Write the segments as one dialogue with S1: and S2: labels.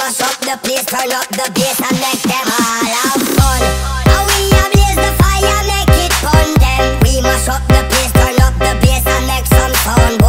S1: mash up the place, turn up the bass and make them all have fun. And we blaze the fire, make it fun. Then we mash up the place, turn up the bass and make some fun.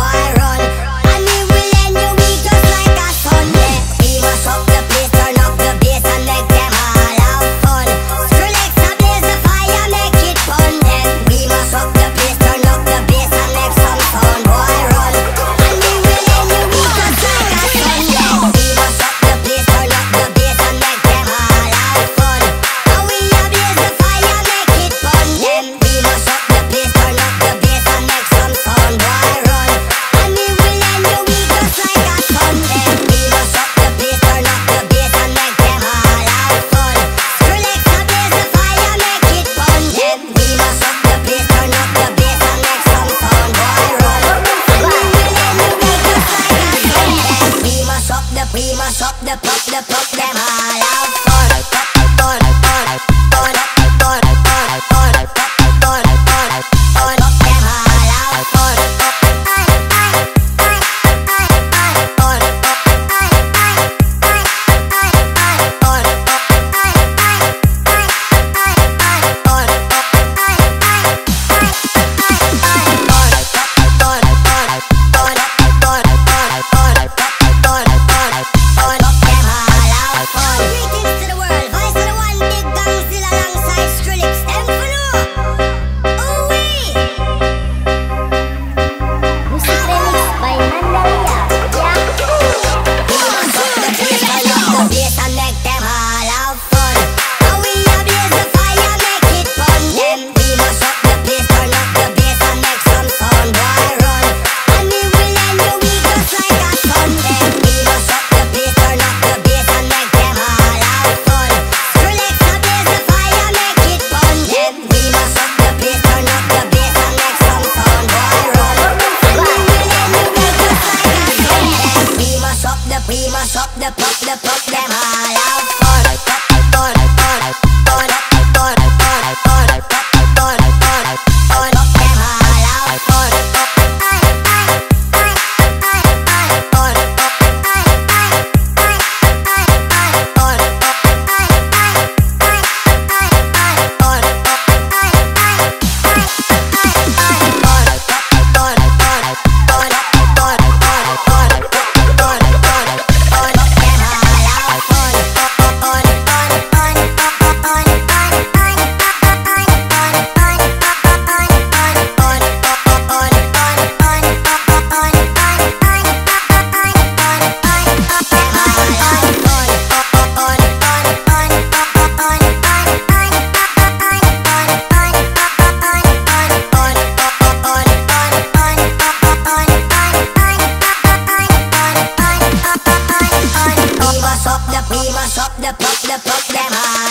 S1: the pop the pop them on.